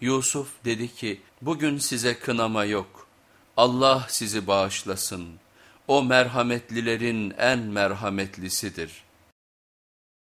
Yusuf dedi ki bugün size kınama yok. Allah sizi bağışlasın. O merhametlilerin en merhametlisidir.''